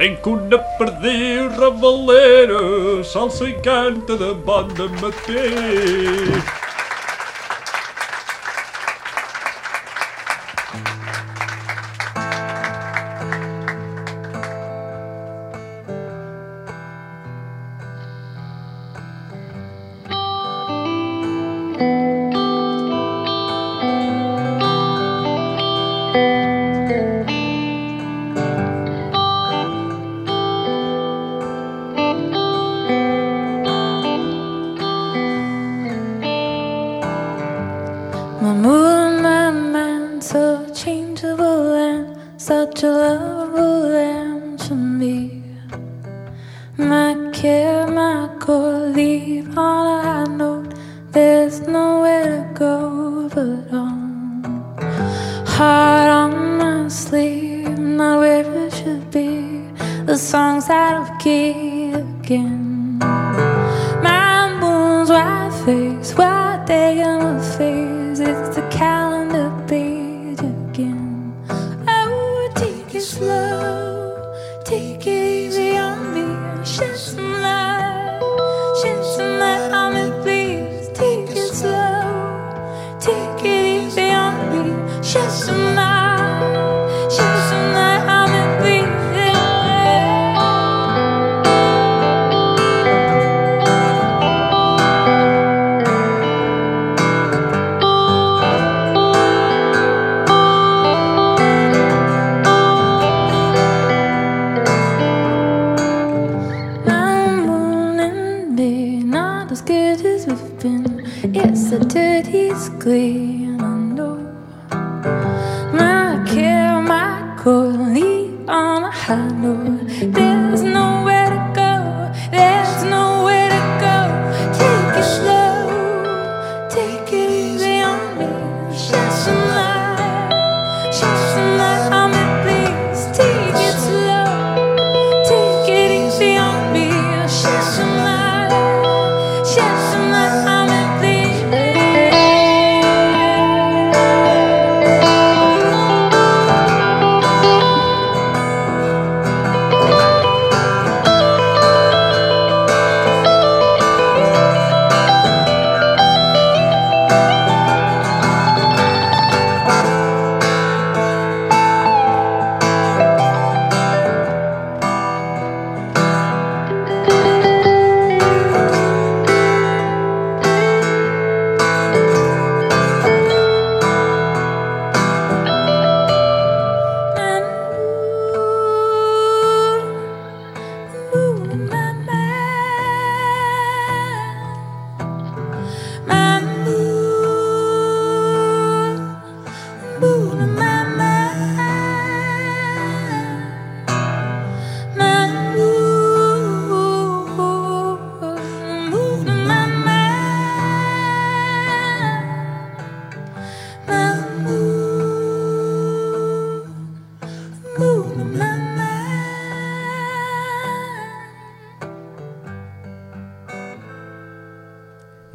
Tenc una perdiu ravalera, salsa i canta de bon de matí. There's no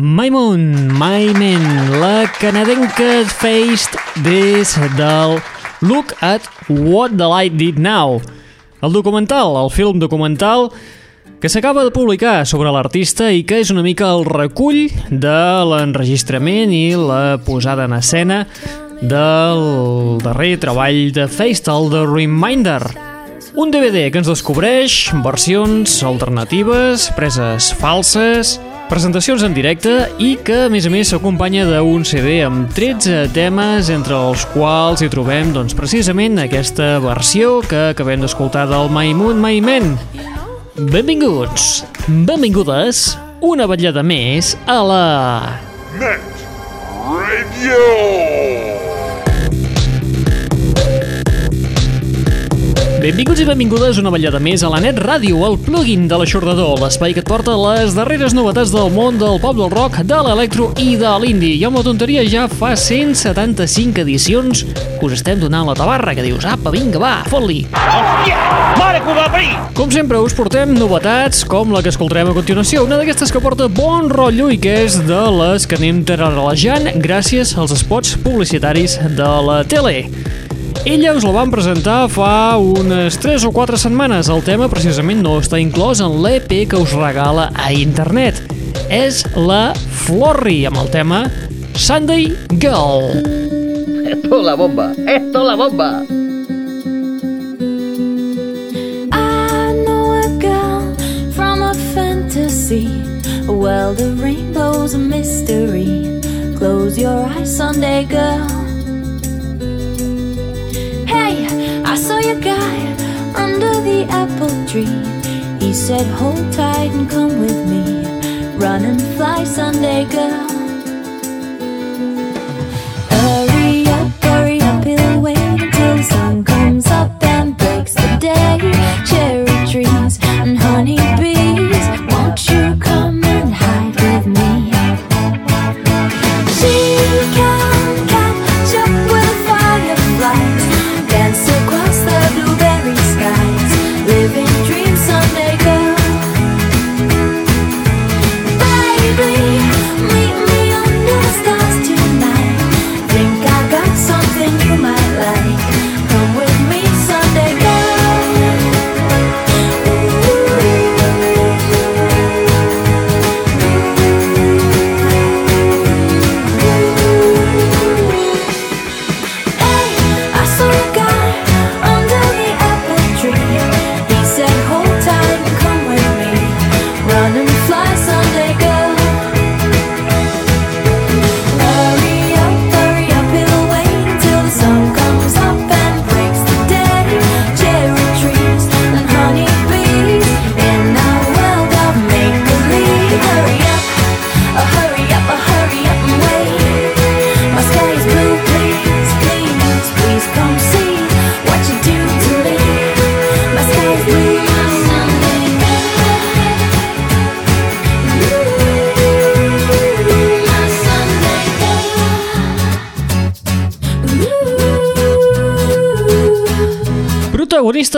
Maimon, Maimen, la canadenca Faced des del Look at What the Light Did Now. El documental, el film documental que s'acaba de publicar sobre l'artista i que és una mica el recull de l'enregistrament i la posada en escena del darrer treball de Faced, el de Reminder. Un DVD que ens descobreix versions alternatives, preses falses, presentacions en directe i que, a més a més, s'acompanya d'un CD amb 13 temes, entre els quals hi trobem, doncs, precisament aquesta versió que acabem d'escoltar del Maimun Maimen. Benvinguts, benvingudes, una vetllada més a la... Net Radio. Benvinguts i benvingudes una vetllada més a la Net Ràdio, el plugin de l'aixordador, l'espai que et porta les darreres novetats del món del pop del rock, de l'electro i de l'indie. I amb la tonteria ja fa 175 edicions que us estem donant la tabarra, que dius, apa, vinga, va, fot-li. Com sempre, us portem novetats com la que escoltarem a continuació, una d'aquestes que porta bon rotllo i que és de les que anem terarelejant gràcies als spots publicitaris de la tele. Ella us la van presentar fa unes 3 o 4 setmanes. El tema precisament no està inclòs en l'EP que us regala a internet. És la Florri amb el tema Sunday Girl. Esto es la bomba, esto es la bomba. I know a girl from a fantasy. Well, the rainbow's a mystery. Close your eyes, Sunday girl. The apple tree. He said, Hold tight and come with me. Run and fly, Sunday girl.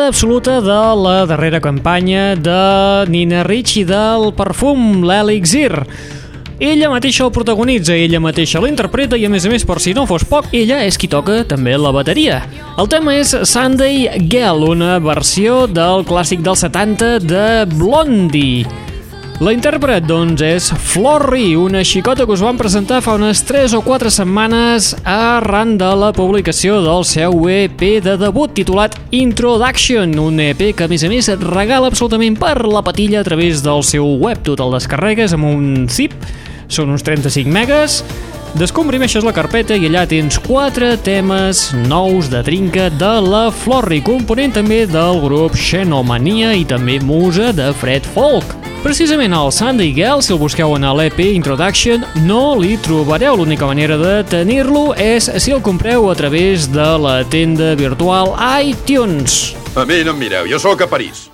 Protagonista absoluta de la darrera campanya de Nina Ricci del perfum, l'Elixir. Ella mateixa el protagonitza, ella mateixa l'interpreta i a més a més, per si no fos poc, ella és qui toca també la bateria. El tema és Sunday Girl, una versió del clàssic dels 70 de Blondie. La intèrpret, doncs, és Florri, una xicota que us van presentar fa unes 3 o 4 setmanes arran de la publicació del seu EP de debut titulat Introduction, un EP que, a més a més, et regala absolutament per la patilla a través del seu web. Tu te'l descarregues amb un zip, són uns 35 megas, Descomprimeixes la carpeta i allà tens 4 temes nous de trinca de la Florri, component també del grup Xenomania i també musa de Fred Folk. Precisament el Sunday Girl, si el busqueu en l'EP Introduction, no li trobareu. L'única manera de tenir-lo és si el compreu a través de la tenda virtual iTunes. A mi no em mireu, jo sóc a París.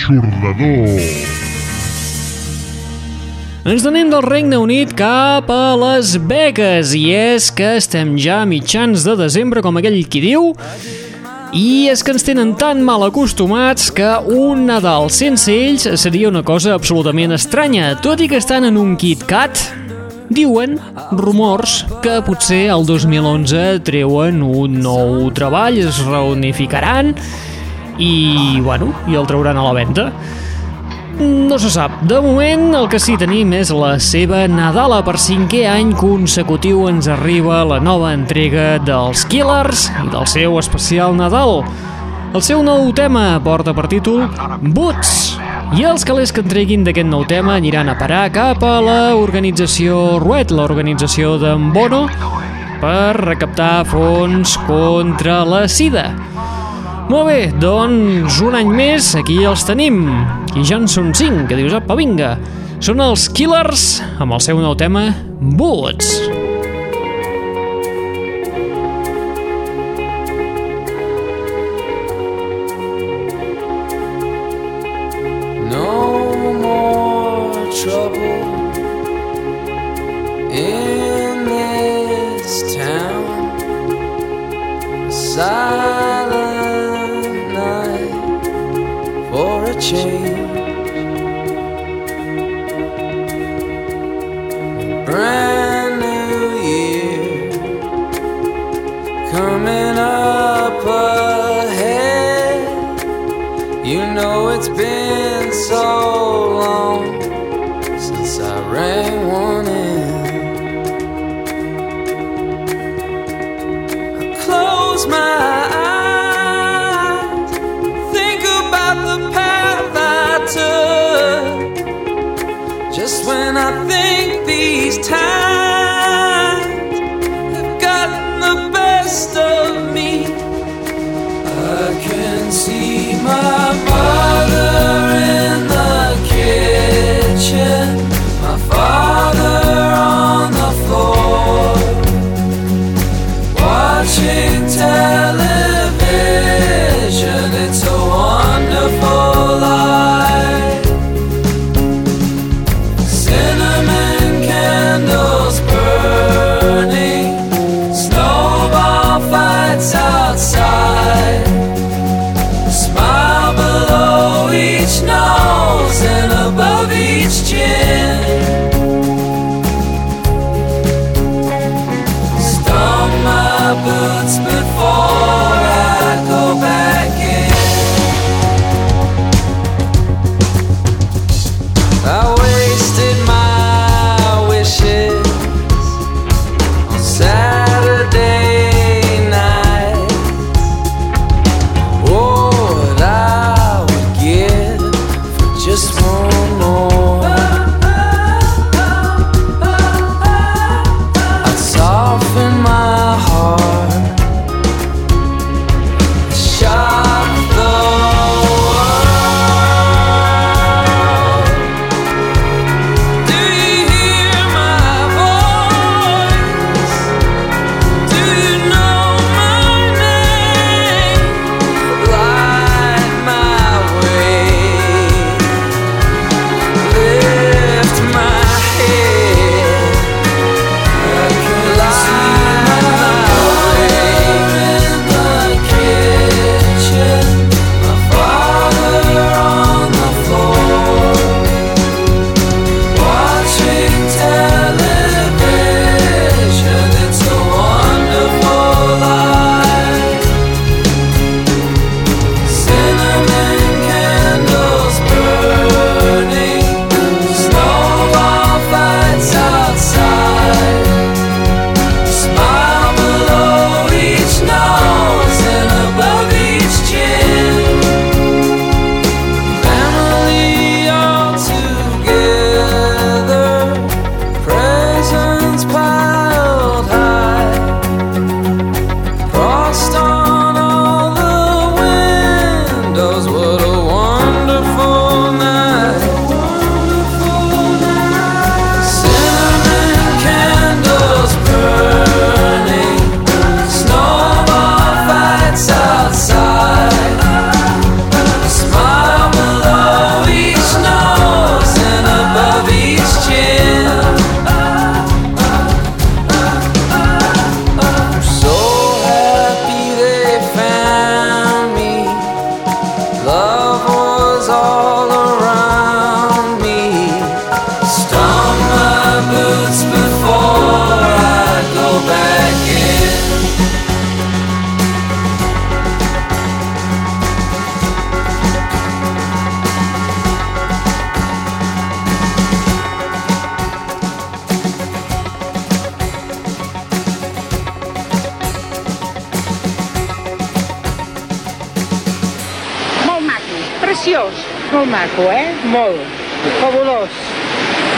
L'aixordador. Ens anem del Regne Unit cap a les Vegas i és que estem ja a mitjans de desembre, com aquell qui diu, i és que ens tenen tan mal acostumats que un Nadal sense ells seria una cosa absolutament estranya, tot i que estan en un Kit Kat, diuen, rumors, que potser el 2011 treuen un nou treball, es reunificaran i, bueno, i el trauran a la venda. No se sap. De moment, el que sí tenim és la seva Nadala. Per cinquè any consecutiu ens arriba la nova entrega dels Killers i del seu especial Nadal. El seu nou tema porta per títol Boots. I els calés que entreguin d'aquest nou tema aniran a parar cap a l'organització Ruet, l'organització d'en Bono, per recaptar fons contra la sida. Molt bé, doncs un any més aquí els tenim. I ja en són cinc, que dius, apa, vinga. Són els Killers amb el seu nou tema Boots. No it's been so long since I ran. in time.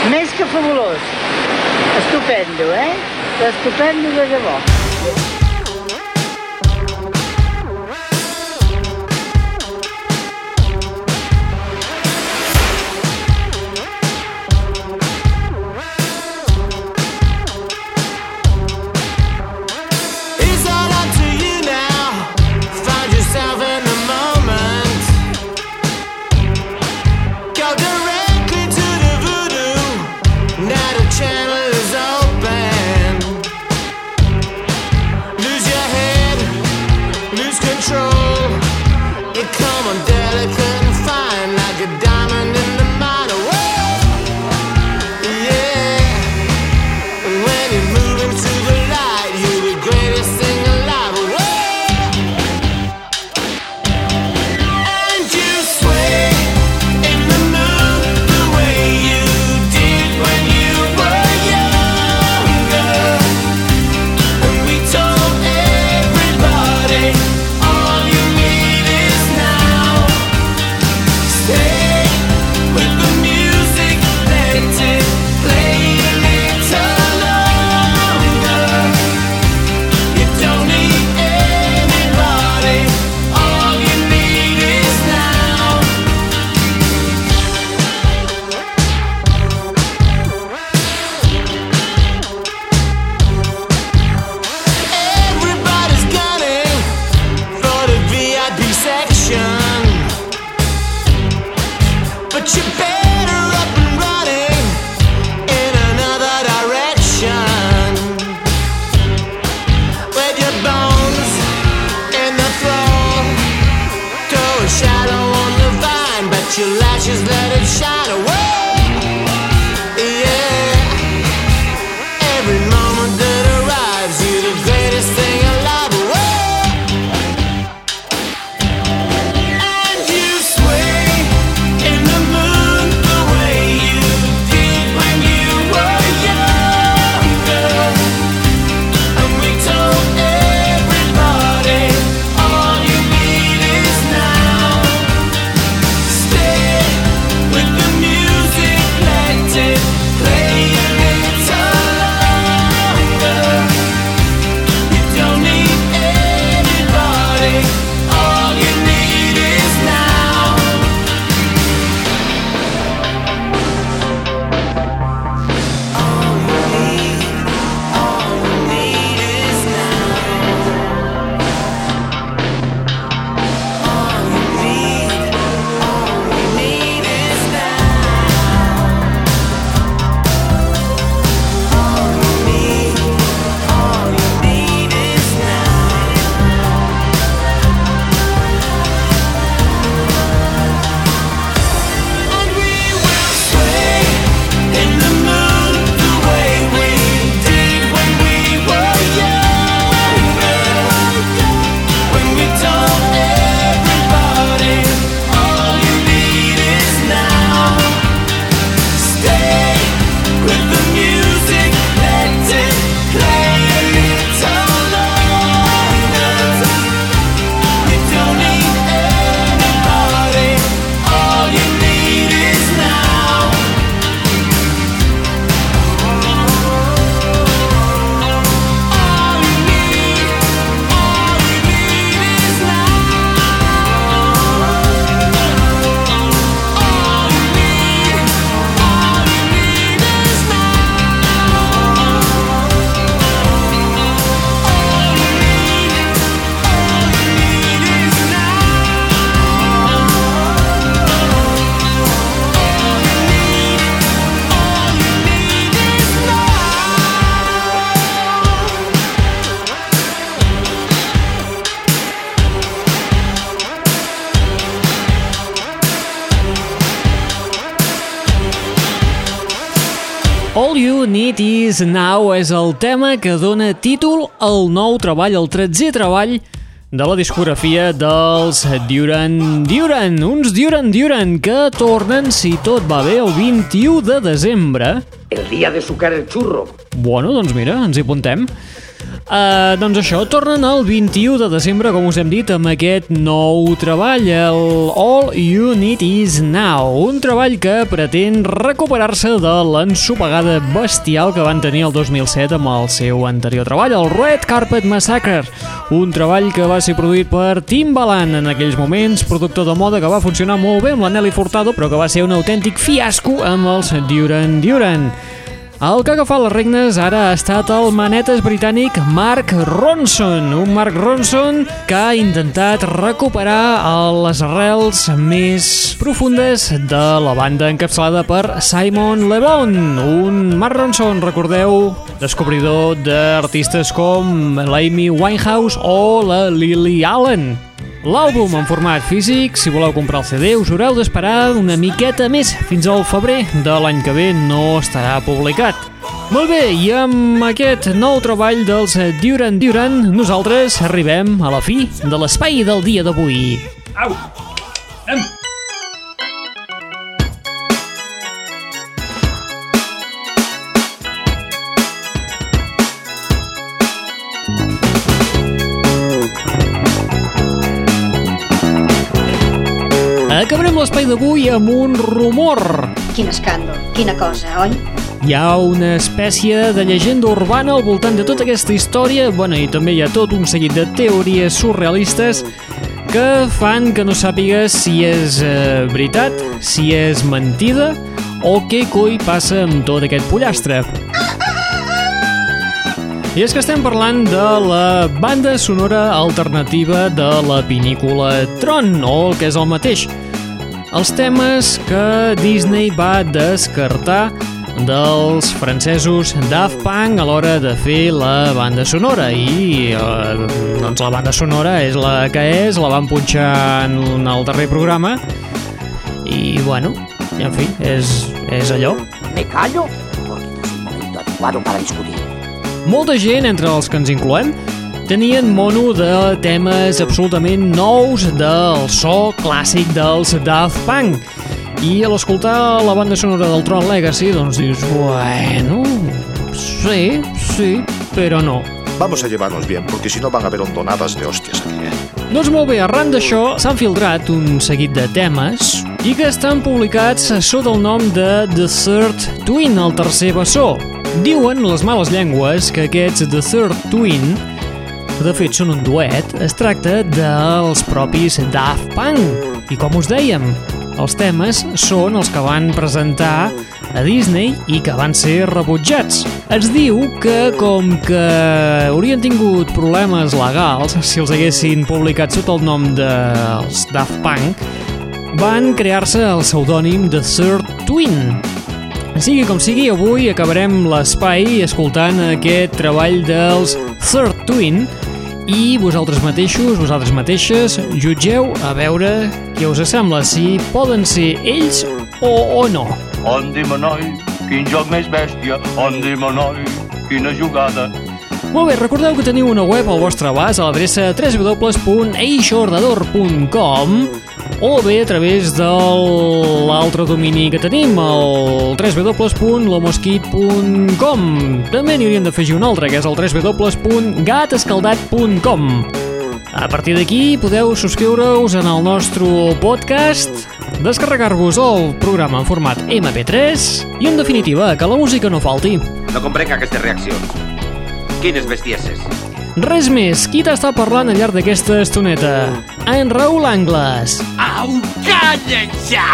Més que fabulós. Estupendo, eh? Estupendo de debò. But you Need Is Now és el tema que dona títol al nou treball, el 13è treball de la discografia dels Duran Duran, uns Duran Duran que tornen, si tot va bé, el 21 de desembre. El día de sucar el churro. Bueno, doncs mira, ens hi apuntem. Uh, doncs això, tornen el 21 de desembre, com us hem dit, amb aquest nou treball, el All You Need Is Now, un treball que pretén recuperar-se de l'ensopegada bestial que van tenir el 2007 amb el seu anterior treball, el Red Carpet Massacre, un treball que va ser produït per Timbaland en aquells moments, productor de moda que va funcionar molt bé amb la Nelly Furtado, però que va ser un autèntic fiasco amb els Duran Duran. El que ha agafat les regnes ara ha estat el manetes britànic Mark Ronson, un Mark Ronson que ha intentat recuperar les arrels més profundes de la banda encapçalada per Simon Le Bon, un Mark Ronson, recordeu, descobridor d'artistes com l'Amy Winehouse o la Lily Allen. L'àlbum en format físic. Si voleu comprar el CD us haureu d'esperar una miqueta més. Fins al febrer de l'any que ve no estarà publicat. Molt bé, i amb aquest nou treball dels Duran Duran, nosaltres arribem a la fi de l'espai del dia d'avui. Au! Anem! L'espai d'avui amb un rumor. Quin escàndol, quina cosa, oi? Hi ha una espècie de llegenda urbana al voltant de tota aquesta història, bueno, i també hi ha tot un seguit de teories surrealistes que fan que no sàpigues si és eh, veritat, si és mentida o què coi passa amb tot aquest pollastre. I és que estem parlant de la banda sonora alternativa de la pinícula Tron, o el que és el mateix. Els temes que Disney va descartar dels francesos Daft Punk a l'hora de fer la banda sonora i eh, doncs la banda sonora és la que és, la van punxar en el darrer programa i bueno, en fi, és, és allò. Me callo, porque no es un momento adecuado para discutir. Molta gent, entre els que ens incloem, tenien mono de temes absolutament nous del so clàssic dels Daft Punk. I a l'escoltar la banda sonora del Tron Legacy, doncs dius, bueno, sí, sí, però no. Vamos a llevarnos bien, porque si no van a haber hondonadas de hostias aquí, ¿eh? Doncs molt bé, arran d'això s'han filtrat un seguit de temes i que estan publicats sota el nom de The Third Twin, el tercer bessó. Diuen les males llengües que aquests The Third Twin, de fet són un duet, es tracta dels propis Daft Punk. I com us dèiem, els temes són els que van presentar a Disney i que van ser rebutjats. Es diu que com que haurien tingut problemes legals si els haguessin publicat sota el nom dels Daft Punk, van crear-se el pseudònim de Third Twin. Sigui com sigui, avui acabarem l'espai escoltant aquest treball dels Third Twin i vosaltres mateixos, vosaltres mateixes, jutgeu a veure què us sembla, si poden ser ells o, o no. Ondi Manoi, quin joc més bèstia, Ondi Manoi, quina jugada. Molt bé, recordeu que teniu una web al vostre abast a l'adreça www.eixordador.com o bé a través de l'altre domini que tenim, el www.lomosquit.com. També n'hi hauríem d'afegir un altre, que és el www.gatescaldat.com. A partir d'aquí podeu subscriure-us en el nostre podcast, descarregar-vos el programa en format MP3 i, en definitiva, que la música no falti. No comprenc aquestes reaccions. Quines bestieses. Res més, qui t'està parlant al llarg d'aquesta estoneta? En Raül Angles. Au, calla ja!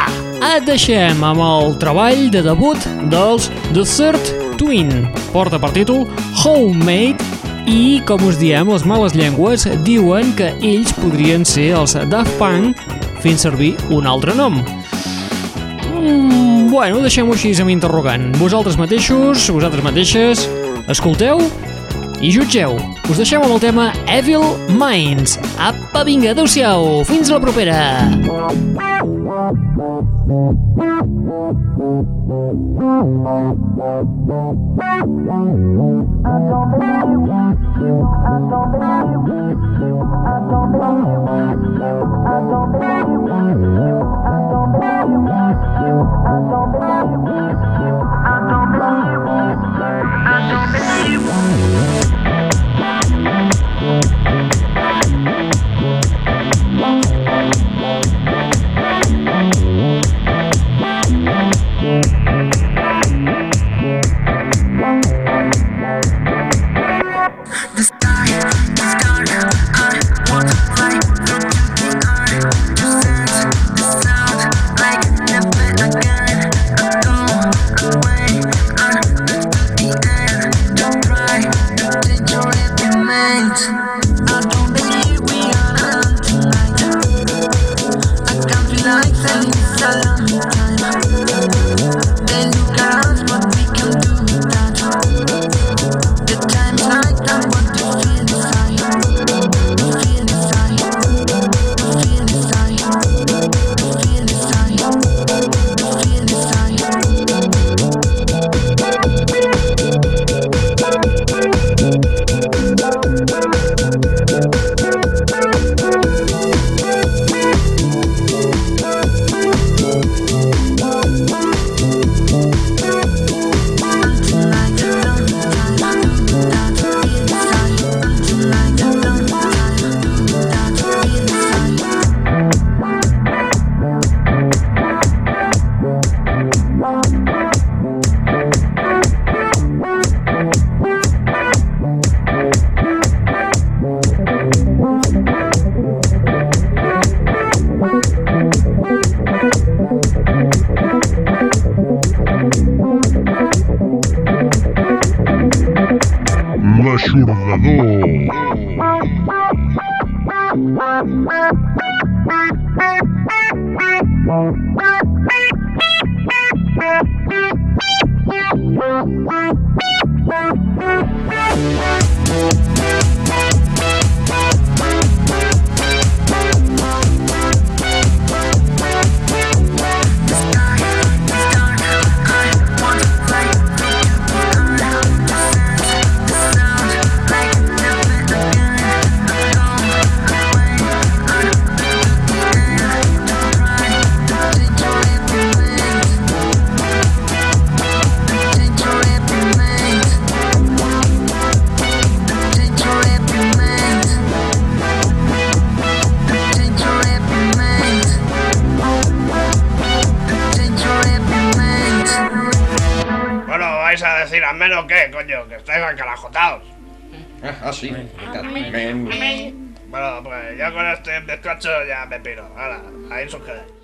Et deixem amb el treball de debut dels The Third Twin. Porta per títol Homemade i, com us diem, les males llengües diuen que ells podrien ser els Daft Punk fent servir un altre nom. Mm, bueno, deixem-ho així amb interrogant. Vosaltres mateixos, vosaltres mateixes, escolteu i jutgeu. Us deixem amb el tema Evil Minds. Apa, vinga, adeu-siau. Fins la propera. The start, the start, macho, ya me piro. Ahora, ahí os.